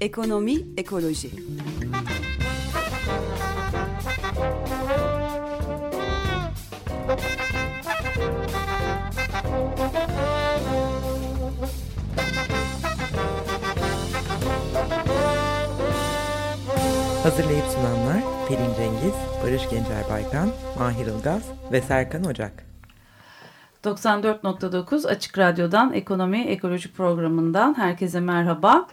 Ekonomi, ekoloji. Hazırlayıp sunanlar Pelin Cengiz, Barış Gencer Baykan, Mahir Ilgaz ve Serkan Ocak. 94.9 Açık Radyo'dan Ekonomi Ekoloji programından herkese merhaba.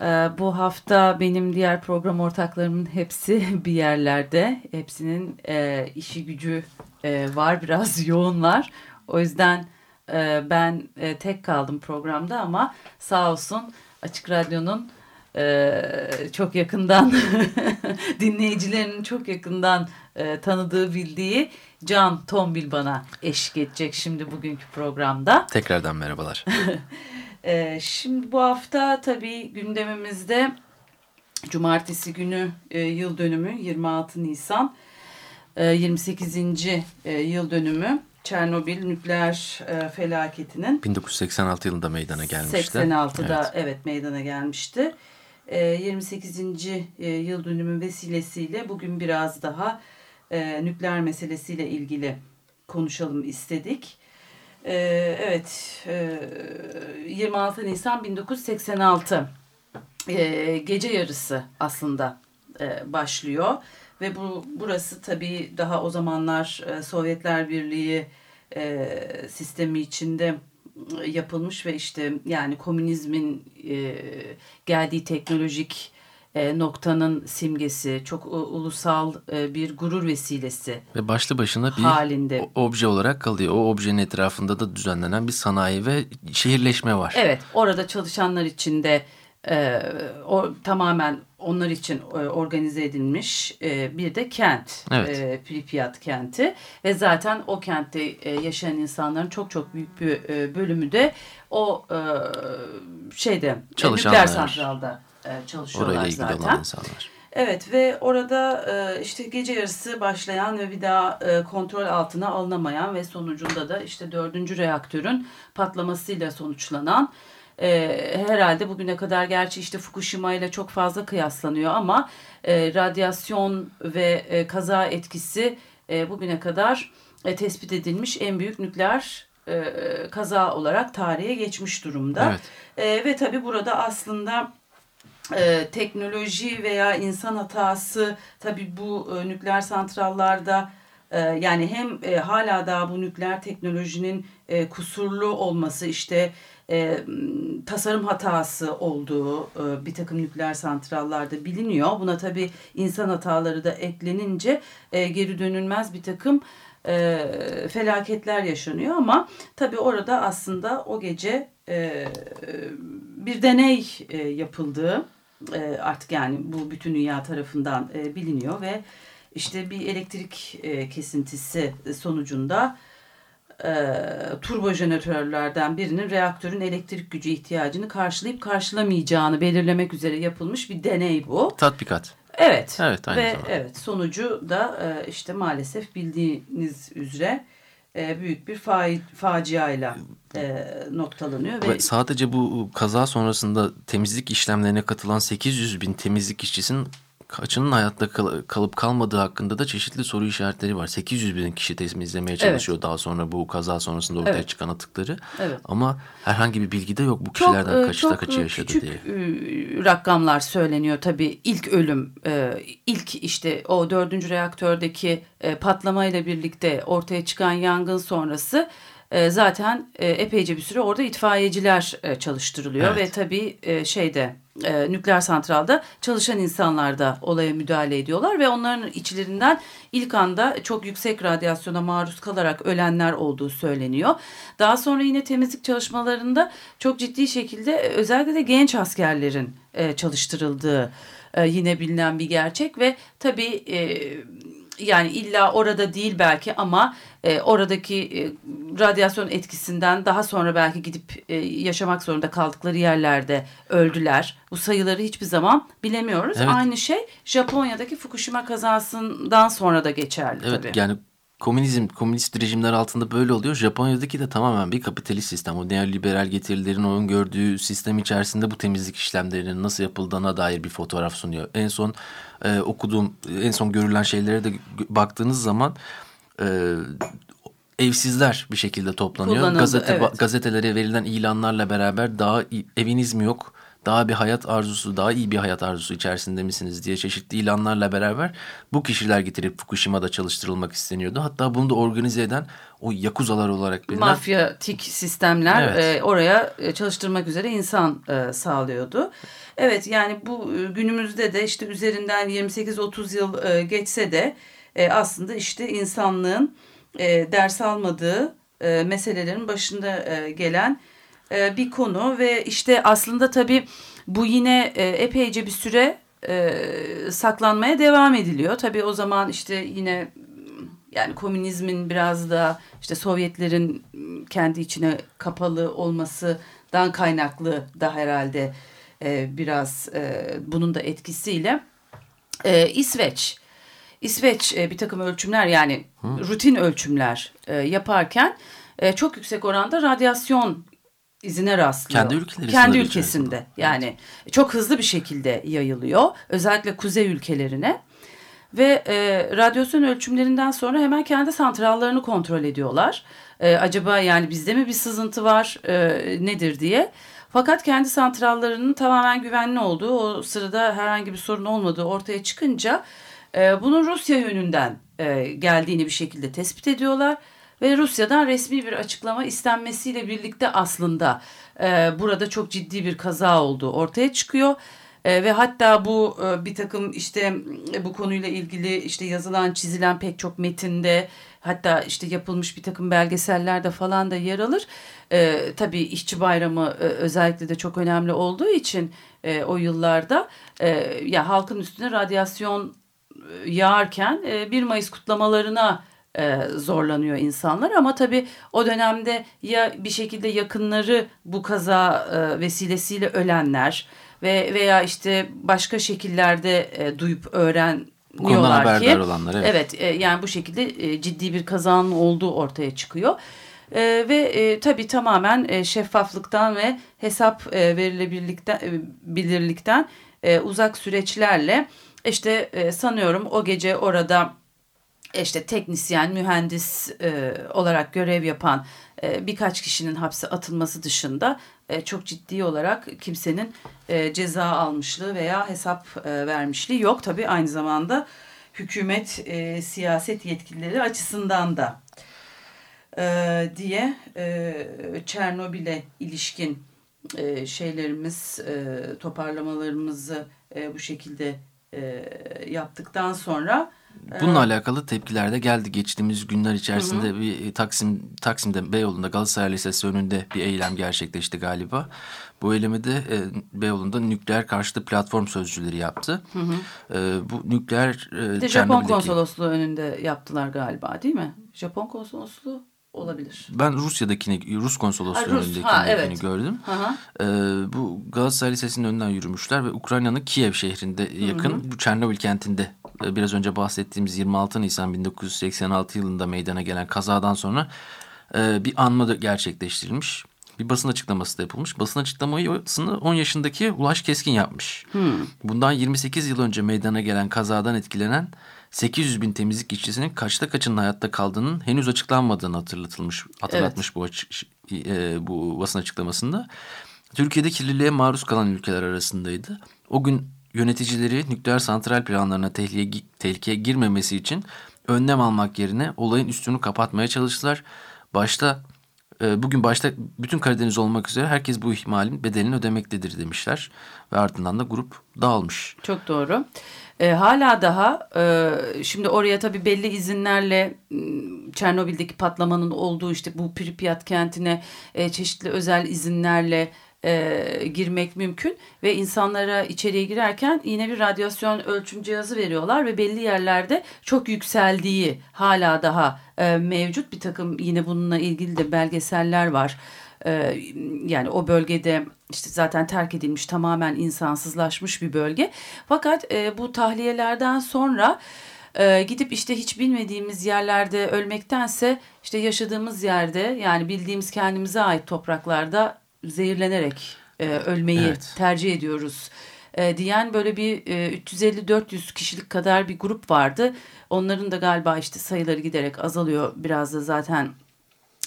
Ee, bu hafta benim diğer program ortaklarımın hepsi bir yerlerde. Hepsinin e, işi gücü e, var, biraz yoğunlar. O yüzden e, ben tek kaldım programda ama sağ olsun Açık Radyo'nun e, çok yakından dinleyicilerinin çok yakından e, tanıdığı bildiği Can Tombil bana eşlik edecek şimdi bugünkü programda. Tekrardan merhabalar. e, şimdi bu hafta tabii gündemimizde cumartesi günü e, yıl dönümü 26 Nisan e, 28. E, yıl dönümü Çernobil nükleer e, felaketinin 1986 yılında meydana gelmişti. 86'da evet, evet meydana gelmişti. 28. E, yıl dönümü vesilesiyle bugün biraz daha e, nükleer meselesiyle ilgili konuşalım istedik. E, evet, 26 Nisan 1986 gece yarısı aslında başlıyor ve bu burası tabii daha o zamanlar Sovyetler Birliği sistemi içinde yapılmış ve işte yani komünizmin e, geldiği teknolojik e, noktanın simgesi, çok ulusal e, bir gurur vesilesi. Ve başlı başına bir halinde. obje olarak kalıyor. O objenin etrafında da düzenlenen bir sanayi ve şehirleşme var. Evet, orada çalışanlar için de e, o tamamen onlar için e, organize edilmiş e, bir de kent. Evet. E, Pripyat kenti ve zaten o kentte e, yaşayan insanların çok çok büyük bir e, bölümü de o e, şeyde nükleer santralda e, çalışıyorlar Orayla ilgili zaten. olan insanlar. Evet ve orada e, işte gece yarısı başlayan ve bir daha e, kontrol altına alınamayan ve sonucunda da işte dördüncü reaktörün patlamasıyla sonuçlanan e, herhalde bugüne kadar gerçi işte Fukushima ile çok fazla kıyaslanıyor ama e, radyasyon ve e, kaza etkisi e, bugüne kadar e, tespit edilmiş en büyük nükleer e, kaza olarak tarihe geçmiş durumda. Evet. E, ve tabi burada aslında e, teknoloji veya insan hatası tabi bu e, nükleer santrallarda e, yani hem e, hala daha bu nükleer teknolojinin e, kusurlu olması işte e, tasarım hatası olduğu e, bir takım nükleer santrallarda biliniyor. Buna tabii insan hataları da eklenince e, geri dönülmez bir takım e, felaketler yaşanıyor. Ama tabii orada aslında o gece e, bir deney e, yapıldığı e, artık yani bu bütün dünya tarafından e, biliniyor ve işte bir elektrik e, kesintisi sonucunda e, turbo jeneratörlerden birinin reaktörün elektrik gücü ihtiyacını karşılayıp karşılamayacağını belirlemek üzere yapılmış bir deney bu. Tatbikat. Evet. Evet. Aynı Ve zamanda. evet sonucu da e, işte maalesef bildiğiniz üzere e, büyük bir fa faciayla e, noktalanıyor. Ve, ve sadece bu kaza sonrasında temizlik işlemlerine katılan 800 bin temizlik işçisinin kaçının hayatta kal kalıp kalmadığı hakkında da çeşitli soru işaretleri var. 800 bin kişi temizlemeye çalışıyor evet. daha sonra bu kaza sonrasında ortaya evet. çıkan atıkları. Evet. Ama herhangi bir bilgi de yok bu kişilerden çok, kaçta çok kaçı yaşadı küçük diye. rakamlar söyleniyor tabii. ilk ölüm, ilk işte o dördüncü reaktördeki patlamayla birlikte ortaya çıkan yangın sonrası zaten epeyce bir süre orada itfaiyeciler çalıştırılıyor evet. ve tabii şeyde e, nükleer santralda çalışan insanlar da olaya müdahale ediyorlar ve onların içlerinden ilk anda çok yüksek radyasyona maruz kalarak ölenler olduğu söyleniyor. Daha sonra yine temizlik çalışmalarında çok ciddi şekilde özellikle de genç askerlerin e, çalıştırıldığı e, yine bilinen bir gerçek ve tabii e, yani illa orada değil belki ama e, oradaki e, radyasyon etkisinden daha sonra belki gidip e, yaşamak zorunda kaldıkları yerlerde öldüler. Bu sayıları hiçbir zaman bilemiyoruz. Evet. Aynı şey Japonya'daki Fukushima kazasından sonra da geçerli evet, tabii. Yani komünizm, komünist rejimler altında böyle oluyor. Japonya'daki de tamamen bir kapitalist sistem. O neoliberal getirilerin onun gördüğü sistem içerisinde bu temizlik işlemlerinin nasıl yapıldığına dair bir fotoğraf sunuyor. En son e, okuduğum, en son görülen şeylere de baktığınız zaman e, evsizler bir şekilde toplanıyor. Gazete, evet. Gazetelere verilen ilanlarla beraber daha eviniz mi yok? Daha bir hayat arzusu, daha iyi bir hayat arzusu içerisinde misiniz diye çeşitli ilanlarla beraber bu kişiler getirip Fukushima'da çalıştırılmak isteniyordu. Hatta bunu da organize eden o yakuzalar olarak bilinen... Mafyatik sistemler evet. e, oraya e, çalıştırmak üzere insan e, sağlıyordu. Evet yani bu e, günümüzde de işte üzerinden 28-30 yıl e, geçse de e, aslında işte insanlığın e, ders almadığı e, meselelerin başında e, gelen e, bir konu ve işte aslında tabii bu yine e, epeyce bir süre e, saklanmaya devam ediliyor. Tabii o zaman işte yine yani komünizmin biraz da işte Sovyetlerin kendi içine kapalı olmasından kaynaklı da herhalde e, biraz e, bunun da etkisiyle e, İsveç İsveç e, bir takım ölçümler yani Hı. rutin ölçümler e, yaparken e, çok yüksek oranda radyasyon izine rastlıyor. Kendi ülkeleri Kendi ülkesinde evet. yani çok hızlı bir şekilde yayılıyor. Özellikle kuzey ülkelerine. Ve e, radyasyon ölçümlerinden sonra hemen kendi santrallarını kontrol ediyorlar. E, acaba yani bizde mi bir sızıntı var e, nedir diye. Fakat kendi santrallarının tamamen güvenli olduğu o sırada herhangi bir sorun olmadığı ortaya çıkınca e, bunun Rusya yönünden e, geldiğini bir şekilde tespit ediyorlar ve Rusya'dan resmi bir açıklama istenmesiyle birlikte aslında e, burada çok ciddi bir kaza olduğu ortaya çıkıyor. E, ve hatta bu e, bir takım işte e, bu konuyla ilgili işte yazılan çizilen pek çok metinde hatta işte yapılmış bir takım belgesellerde falan da yer alır. E, tabii işçi bayramı e, özellikle de çok önemli olduğu için e, o yıllarda e, ya halkın üstüne radyasyon e, yağarken e, 1 Mayıs kutlamalarına e, zorlanıyor insanlar ama tabii o dönemde ya bir şekilde yakınları bu kaza e, vesilesiyle ölenler ve veya işte başka şekillerde e, duyup öğreniyorlar ki olanlar, evet. evet e, yani bu şekilde e, ciddi bir kazanın olduğu ortaya çıkıyor. E, ve e, tabii tamamen e, şeffaflıktan ve hesap e, verilebilirlikten e, bilirlikten e, uzak süreçlerle işte e, sanıyorum o gece orada işte teknisyen, mühendis e, olarak görev yapan e, birkaç kişinin hapse atılması dışında e, çok ciddi olarak kimsenin e, ceza almışlığı veya hesap e, vermişliği yok. Tabii aynı zamanda hükümet e, siyaset yetkilileri açısından da e, diye e, Çernobil'e ilişkin e, şeylerimiz, e, toparlamalarımızı e, bu şekilde e, yaptıktan sonra Bununla evet. alakalı tepkiler de geldi. Geçtiğimiz günler içerisinde hı hı. bir e, Taksim Taksim'de Beyoğlu'nda Galatasaray Lisesi önünde bir eylem gerçekleşti galiba. Bu eylemi de e, Beyoğlu'nda nükleer karşıtı platform sözcüleri yaptı. Hı hı. E, bu nükleer e, de Japon konsolosluğu önünde yaptılar galiba değil mi? Japon konsolosluğu olabilir. Ben Rusya'dakini, Rus konsolosluğu önündekini evet. gördüm. Ee, bu Galatasaray Lisesi'nin önünden yürümüşler ve Ukrayna'nın Kiev şehrinde yakın hı hı. bu Çernobil kentinde e, biraz önce bahsettiğimiz 26 Nisan 1986 yılında meydana gelen kazadan sonra e, bir anma gerçekleştirilmiş. Bir basın açıklaması da yapılmış. Basın açıklamasını 10 yaşındaki Ulaş Keskin yapmış. Hmm. Bundan 28 yıl önce meydana gelen kazadan etkilenen 800 bin temizlik işçisinin kaçta kaçının hayatta kaldığının henüz açıklanmadığını hatırlatılmış, hatırlatmış evet. bu, açık, e, bu basın açıklamasında. Türkiye'de kirliliğe maruz kalan ülkeler arasındaydı. O gün yöneticileri nükleer santral planlarına tehlikeye, tehlikeye girmemesi için önlem almak yerine olayın üstünü kapatmaya çalıştılar. Başta e, bugün başta bütün Karadeniz olmak üzere herkes bu ihmalin bedelini ödemektedir demişler ve ardından da grup dağılmış. Çok doğru. E, hala daha e, şimdi oraya tabii belli izinlerle Çernobil'deki patlamanın olduğu işte bu Pripyat kentine e, çeşitli özel izinlerle e, girmek mümkün ve insanlara içeriye girerken yine bir radyasyon ölçüm cihazı veriyorlar ve belli yerlerde çok yükseldiği hala daha e, mevcut bir takım yine bununla ilgili de belgeseller var. E, yani o bölgede işte zaten terk edilmiş tamamen insansızlaşmış bir bölge. Fakat e, bu tahliyelerden sonra E, gidip işte hiç bilmediğimiz yerlerde ölmektense işte yaşadığımız yerde yani bildiğimiz kendimize ait topraklarda zehirlenerek e, ölmeyi Evet. tercih ediyoruz e, diyen böyle bir e, 350-400 kişilik kadar bir grup vardı. Onların da galiba işte sayıları giderek azalıyor. Biraz da zaten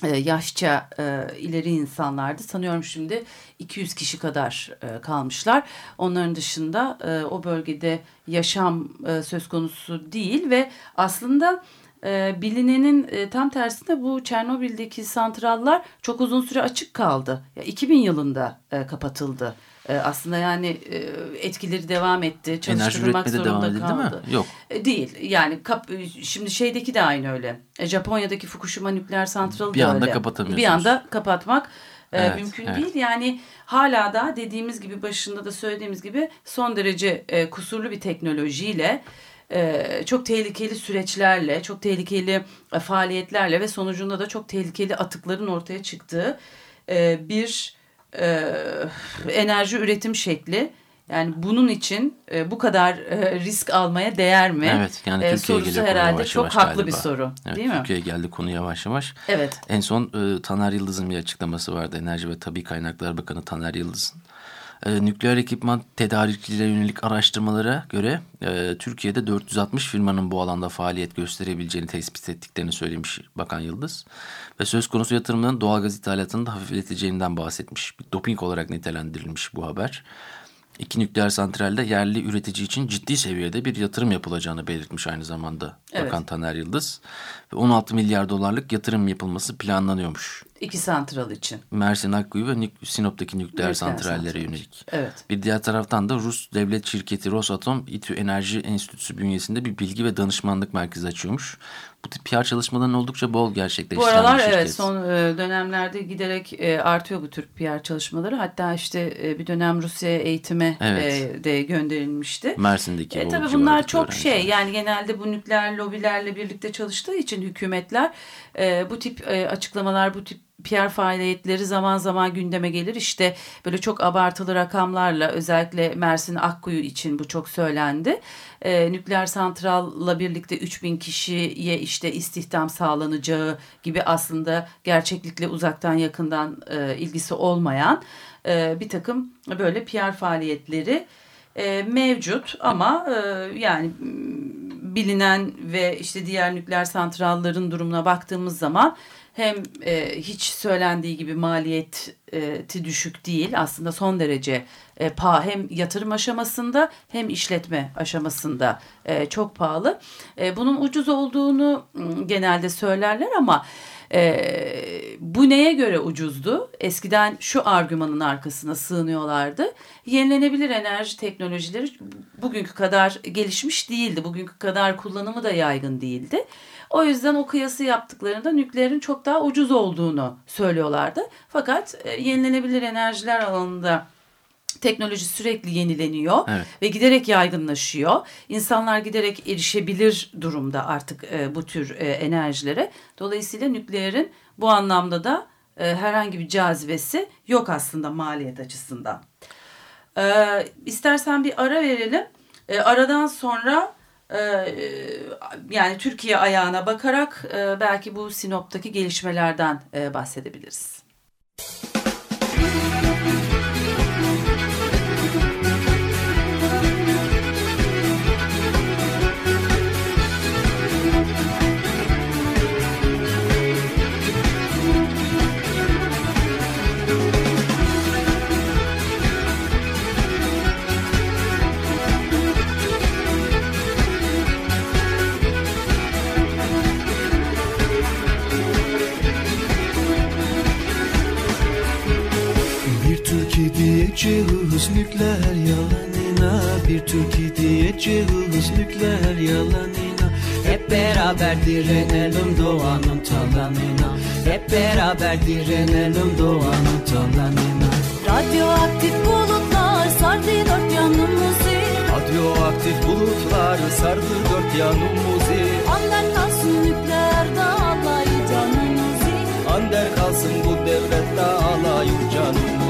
e, yaşça e, ileri insanlardı. Sanıyorum şimdi 200 kişi kadar e, kalmışlar. Onların dışında e, o bölgede yaşam e, söz konusu değil ve aslında e, bilinenin e, tam tersine bu Çernobil'deki santrallar çok uzun süre açık kaldı. Ya, 2000 yılında e, kapatıldı. E, aslında yani e, etkileri devam etti. Çalıştırılmak zorunda devam edildi kaldı. mi? Yok. E, Değil yani kap, şimdi şeydeki de aynı öyle. E, Japonya'daki Fukushima nükleer santralı Bir da anda öyle. kapatamıyorsunuz. Bir anda kapatmak Evet, mümkün evet. değil. Yani hala da dediğimiz gibi başında da söylediğimiz gibi son derece e, kusurlu bir teknolojiyle çok tehlikeli süreçlerle, çok tehlikeli e, faaliyetlerle ve sonucunda da çok tehlikeli atıkların ortaya çıktığı e, bir e, enerji üretim şekli. Yani bunun için e, bu kadar e, risk almaya değer mi? Evet yani E, Türkiye'ye sorusu geliyor konu herhalde yavaş çok yavaş haklı galiba. bir soru. Evet, değil mi? Türkiye'ye geldi konu yavaş yavaş. Evet. En son e, Taner Yıldız'ın bir açıklaması vardı. Enerji ve Tabii Kaynaklar Bakanı Taner Yıldız'ın. E, nükleer ekipman tedarikçilere yönelik araştırmalara göre e, Türkiye'de 460 firmanın bu alanda faaliyet gösterebileceğini tespit ettiklerini söylemiş Bakan Yıldız. Ve söz konusu yatırımların doğalgaz ithalatını da hafifleteceğinden bahsetmiş. Bir doping olarak nitelendirilmiş bu haber. İki nükleer santralde yerli üretici için ciddi seviyede bir yatırım yapılacağını belirtmiş aynı zamanda Evet. Bakan Taner Yıldız. Ve 16 milyar dolarlık yatırım yapılması planlanıyormuş. İki santral için. Mersin Akkuyu ve Sinop'taki nükleer, Nükleer santrallere santral. yönelik. Evet. Bir diğer taraftan da Rus devlet şirketi Rosatom İTÜ Enerji Enstitüsü bünyesinde bir bilgi ve danışmanlık merkezi açıyormuş. Bu tip PR çalışmalarının oldukça bol gerçekleştiren Bu aralar şirket. evet son e, dönemlerde giderek e, artıyor bu tür PR çalışmaları. Hatta işte e, bir dönem Rusya'ya eğitime Evet. de gönderilmişti. Mersin'deki E, tabii bunlar çok öğrenciler. şey yani genelde bu nükleer lobilerle birlikte çalıştığı için hükümetler bu tip açıklamalar bu tip PR faaliyetleri zaman zaman gündeme gelir. İşte böyle çok abartılı rakamlarla özellikle Mersin Akkuyu için bu çok söylendi. E, nükleer santralla birlikte 3000 kişiye işte istihdam sağlanacağı gibi aslında gerçeklikle uzaktan yakından e, ilgisi olmayan e, bir takım böyle PR faaliyetleri e, mevcut ama e, yani bilinen ve işte diğer nükleer santrallerin durumuna baktığımız zaman hem e, hiç söylendiği gibi maliyeti düşük değil aslında son derece e, pahalı hem yatırım aşamasında hem işletme aşamasında e, çok pahalı. E, bunun ucuz olduğunu m, genelde söylerler ama e, bu neye göre ucuzdu? Eskiden şu argümanın arkasına sığınıyorlardı. Yenilenebilir enerji teknolojileri bugünkü kadar gelişmiş değildi. Bugünkü kadar kullanımı da yaygın değildi. O yüzden o kıyası yaptıklarında nükleerin çok daha ucuz olduğunu söylüyorlardı. Fakat e, yenilenebilir enerjiler alanında teknoloji sürekli yenileniyor Evet. ve giderek yaygınlaşıyor. İnsanlar giderek erişebilir durumda artık e, bu tür e, enerjilere. Dolayısıyla nükleerin bu anlamda da e, herhangi bir cazibesi yok aslında maliyet açısından. E, istersen bir ara verelim. E, aradan sonra e, yani Türkiye ayağına bakarak e, belki bu Sinop'taki gelişmelerden e, bahsedebiliriz. Bir türkü diyeceğiz nükleer yalanına Bir türkü diyeceğiz nükleer yalanına. Hep beraber direnelim doğanın talanına. Hep beraber direnelim doğanın talanına. Radyoaktif bulutlar sardı dört yanımızı. Radyoaktif bulutlar sardı dört yanımızı. Ander kalsın nükleer dağlayı canımızı. Ander kalsın bu devlette alayım canımızı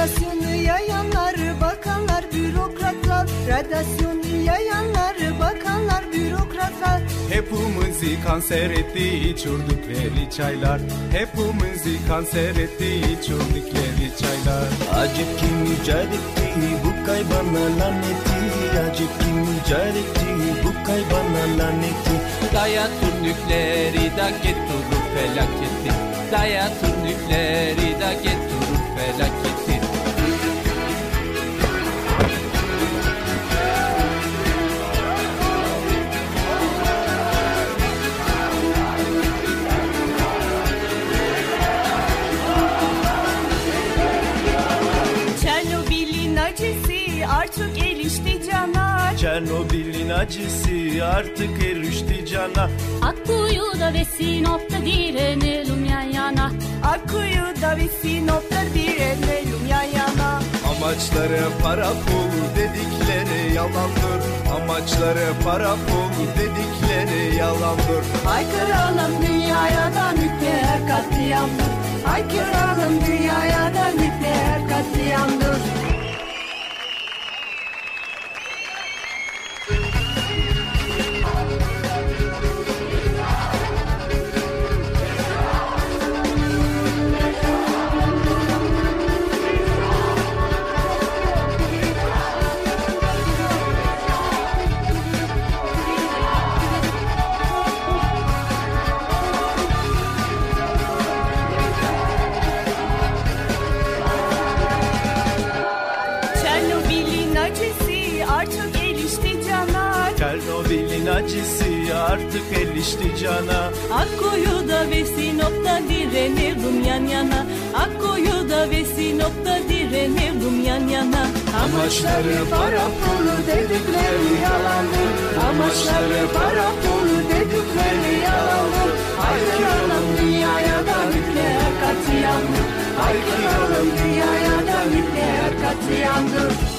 Radyasyonu yayanlar bakanlar bürokratlar. Radyasyonu yayanlar bakanlar bürokratlar. Hepimizi kanser etti içirdikleri çaylar. Hepimizi kanser etti içirdikleri çaylar. Acip kim mücadetti bu kaybana lanetti Acip kim mücadetti bu kaybana lanetti Daya türdükleri da getirdi felaketi Daya türdükleri da getirdi felaketi Çernobil'in acısı artık erişti cana. Akkuyu'da ve Sinop'ta direnelim yan yana. Akkuyu'da ve Sinop'ta direnelim yan yana. Amaçları para pul dedikleri yalandır. Amaçları para pul dedikleri yalandır. Haykıralım dünyaya da nükleer katliamdır Haykıralım dünyaya da nükleer katliamdır artık erişti cana. Akkuyu'da ve Sinop'ta direnelim yan yana. Akkuyu'da ve Sinop'ta direnelim yan yana. Amaçları para pul dedikleri yalandır. Amaçları para pul dedikleri yalandır. Haykıralım dünyaya da nükleer katliamdır. Haykıralım dünyaya da nükleer katliamdır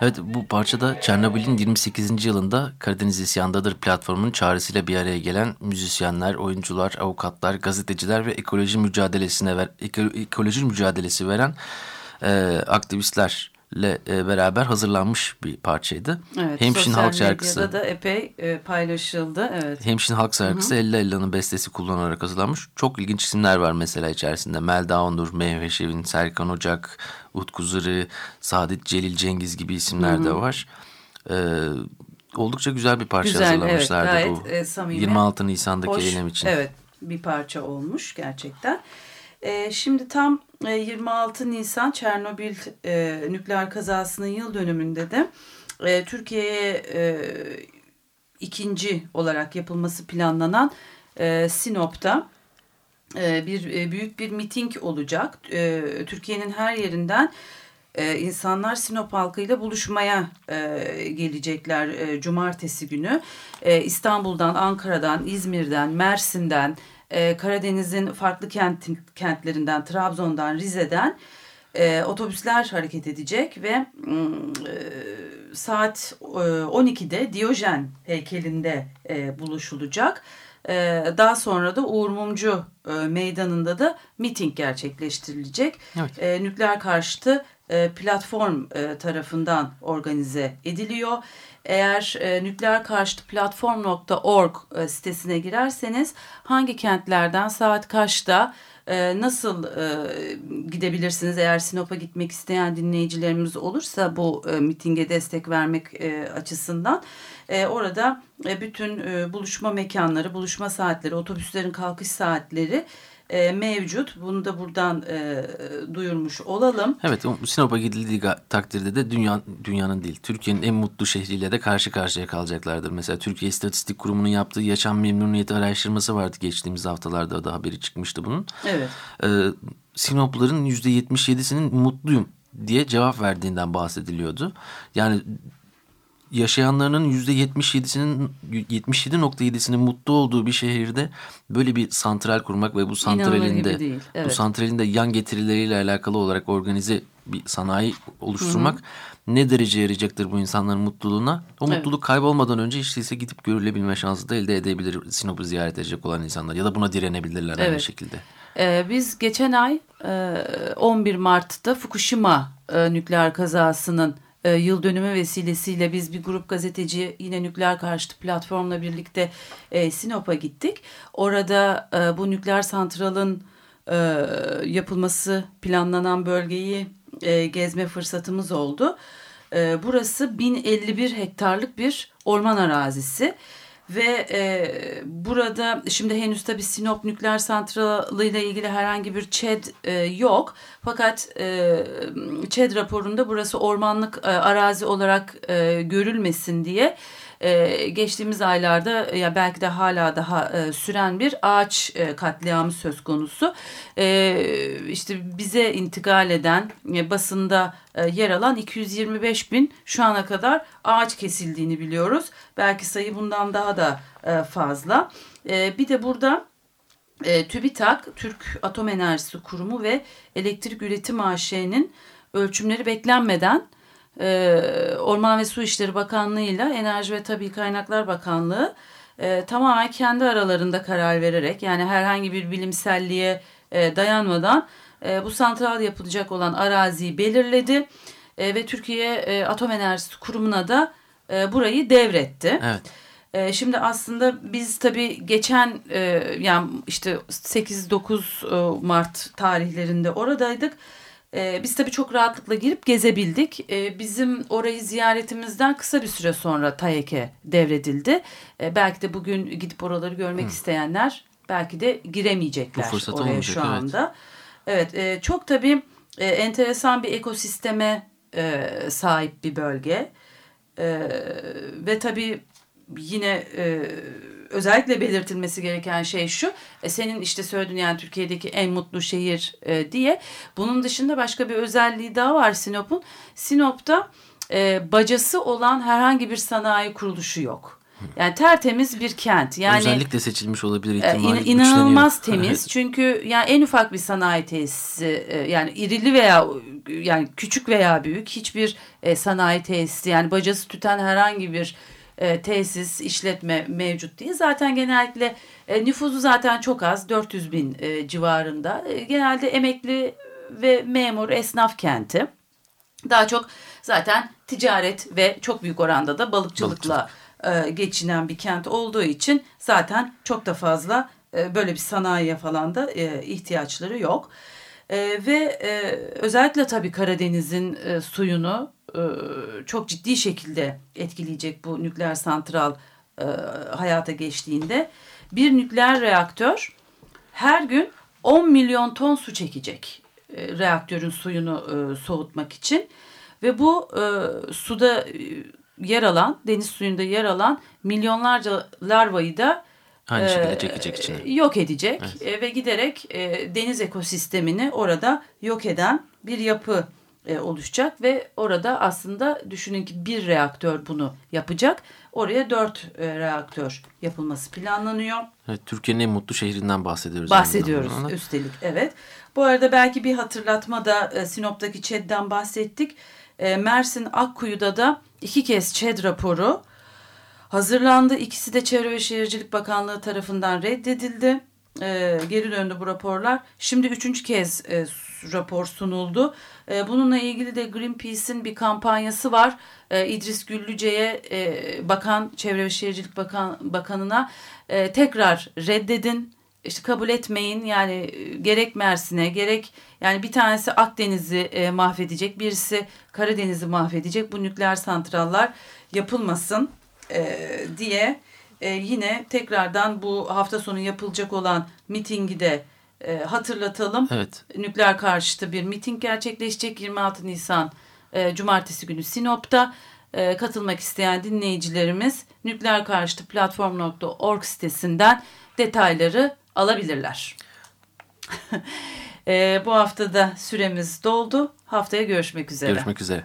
Evet bu parçada Çernobil'in 28. yılında Karadeniz İsyandadır platformunun çağrısıyla bir araya gelen müzisyenler, oyuncular, avukatlar, gazeteciler ve ekoloji mücadelesine ver, eko- ekoloji mücadelesi veren e, aktivistlerle e, beraber hazırlanmış bir parçaydı. Evet, Hemşin sosyal Halk Şarkısı. medyada da epey e, paylaşıldı. Evet. Hemşin Halk Şarkısı Ella Ella'nın bestesi kullanarak hazırlanmış. Çok ilginç isimler var mesela içerisinde. Melda Onur, Meyve Şevin, Serkan Ocak, Utku Zırı, Saadet Celil Cengiz gibi isimler de var. Ee, oldukça güzel bir parça Güzel, evet, hazırlamışlardı gayet, bu. e, samimi. 26 Nisan'daki Hoş, eylem için. Evet bir parça olmuş gerçekten. E, şimdi tam e, 26 Nisan Çernobil e, nükleer kazasının yıl dönümünde de e, Türkiye'ye e, ikinci olarak yapılması planlanan e, Sinop'ta e, bir e, büyük bir miting olacak. E, Türkiye'nin her yerinden e, insanlar Sinop halkıyla buluşmaya e, gelecekler e, cumartesi günü. E, İstanbul'dan, Ankara'dan, İzmir'den, Mersin'den, e, Karadeniz'in farklı kent, kentlerinden, Trabzon'dan, Rize'den e, otobüsler hareket edecek ve e, saat e, 12'de Diyojen heykelinde e, buluşulacak. E, daha sonra da Uğur Mumcu e, meydanında da miting gerçekleştirilecek. Evet. E, nükleer karşıtı e, platform e, tarafından organize ediliyor. Eğer e, nükleer karşıtı platform.org e, sitesine girerseniz hangi kentlerden saat kaçta e, nasıl e, gidebilirsiniz eğer Sinop'a gitmek isteyen dinleyicilerimiz olursa bu e, mitinge destek vermek e, açısından e, orada e, bütün e, buluşma mekanları, buluşma saatleri, otobüslerin kalkış saatleri e, mevcut. Bunu da buradan e, duyurmuş olalım. Evet Sinop'a gidildiği takdirde de dünya, dünyanın değil Türkiye'nin en mutlu şehriyle de karşı karşıya kalacaklardır. Mesela Türkiye İstatistik Kurumu'nun yaptığı yaşam memnuniyeti araştırması vardı geçtiğimiz haftalarda da haberi çıkmıştı bunun. Evet. Ee, Sinopluların %77'sinin mutluyum diye cevap verdiğinden bahsediliyordu. Yani yaşayanlarının %77'sinin 77.7'sinin mutlu olduğu bir şehirde böyle bir santral kurmak ve bu santralin gibi de değil, bu evet. santralin de yan getirileriyle alakalı olarak organize bir sanayi oluşturmak ne derece yarayacaktır bu insanların mutluluğuna? O Evet. mutluluk kaybolmadan önce işte ise gidip görülebilme şansı da elde edebilir Sinop'u ziyaret edecek olan insanlar ya da buna direnebilirler aynı Evet. şekilde. Ee, biz geçen ay e, 11 Mart'ta Fukushima e, nükleer kazasının e, yıl dönümü vesilesiyle biz bir grup gazeteci yine nükleer karşıtı platformla birlikte e, Sinop'a gittik. Orada e, bu nükleer santralın e, yapılması planlanan bölgeyi e, gezme fırsatımız oldu. E, burası 1051 hektarlık bir orman arazisi. Ve e, burada şimdi henüz tabii Sinop nükleer santralı ile ilgili herhangi bir ÇED e, yok. Fakat e, ÇED raporunda burası ormanlık e, arazi olarak e, görülmesin diye e, geçtiğimiz aylarda ya belki de hala daha e, süren bir ağaç e, katliamı söz konusu. E, işte bize intikal eden e, basında e, yer alan 225 bin şu ana kadar ağaç kesildiğini biliyoruz. Belki sayı bundan daha da e, fazla. E, bir de burada e, TÜBİTAK, Türk Atom Enerjisi Kurumu ve Elektrik Üretim AŞ'nin ölçümleri beklenmeden e, Orman ve Su İşleri Bakanlığı ile Enerji ve Tabi Kaynaklar Bakanlığı e, tamamen kendi aralarında karar vererek yani herhangi bir bilimselliğe e, dayanmadan e, bu santral yapılacak olan araziyi belirledi e, ve Türkiye e, Atom Enerjisi Kurumu'na da e, burayı devretti. Evet. E, şimdi aslında biz tabii geçen e, yani işte 8-9 e, Mart tarihlerinde oradaydık. E, biz tabii çok rahatlıkla girip gezebildik. E, bizim orayı ziyaretimizden kısa bir süre sonra TAEK'e devredildi. E, belki de bugün gidip oraları görmek Hı. isteyenler belki de giremeyecekler Bu fırsat oraya olmayacak, şu evet. anda. Evet, e, çok tabii e, enteresan bir ekosisteme e, sahip bir bölge. E, ve tabii yine e, özellikle belirtilmesi gereken şey şu. E, senin işte söylediğin yani Türkiye'deki en mutlu şehir e, diye. Bunun dışında başka bir özelliği daha var Sinop'un. Sinop'ta e, bacası olan herhangi bir sanayi kuruluşu yok. Yani tertemiz bir kent. Yani Özellikle seçilmiş olabilir e, ihtimali in- inanılmaz temiz. Evet. Çünkü yani en ufak bir sanayi tesisi e, yani irili veya yani küçük veya büyük hiçbir e, sanayi tesisi yani bacası tüten herhangi bir e, tesis işletme mevcut değil. Zaten genellikle e, nüfusu zaten çok az 400 bin e, civarında. E, genelde emekli ve memur esnaf kenti. Daha çok zaten ticaret ve çok büyük oranda da balıkçılıkla e, geçinen bir kent olduğu için zaten çok da fazla e, böyle bir sanayiye falan da e, ihtiyaçları yok. E, ve e, özellikle tabii Karadeniz'in e, suyunu e, çok ciddi şekilde etkileyecek bu nükleer santral e, hayata geçtiğinde. Bir nükleer reaktör her gün 10 milyon ton su çekecek e, reaktörün suyunu e, soğutmak için. Ve bu e, suda e, yer alan deniz suyunda yer alan milyonlarca larvayı da Aynı şekilde e, çekecek içine. yok edecek E, ve giderek e, deniz ekosistemini orada yok eden bir yapı e, oluşacak ve orada aslında düşünün ki bir reaktör bunu yapacak. Oraya dört reaktör yapılması planlanıyor. Evet, Türkiye'nin en mutlu şehrinden bahsediyoruz. Bahsediyoruz üstelik evet. Bu arada belki bir hatırlatma da Sinop'taki ÇED'den bahsettik. Mersin Akkuyu'da da iki kez ÇED raporu hazırlandı. İkisi de Çevre ve Şehircilik Bakanlığı tarafından reddedildi. E, geri döndü bu raporlar. Şimdi üçüncü kez e, rapor sunuldu. E, bununla ilgili de Greenpeace'in bir kampanyası var. E, İdris Güllüce'ye e, bakan Çevre ve Şehircilik Bakan, Bakanı'na e, tekrar reddedin işte kabul etmeyin yani e, gerek Mersin'e gerek yani bir tanesi Akdeniz'i e, mahvedecek birisi Karadeniz'i mahvedecek bu nükleer santrallar yapılmasın e, diye e, yine tekrardan bu hafta sonu yapılacak olan mitingi de e, hatırlatalım. Evet. Nükleer karşıtı bir miting gerçekleşecek 26 Nisan e, Cumartesi günü Sinop'ta. E, katılmak isteyen dinleyicilerimiz nükleerkarşıtı platform.org sitesinden detayları alabilirler. e, bu hafta da süremiz doldu. Haftaya görüşmek üzere. Görüşmek üzere.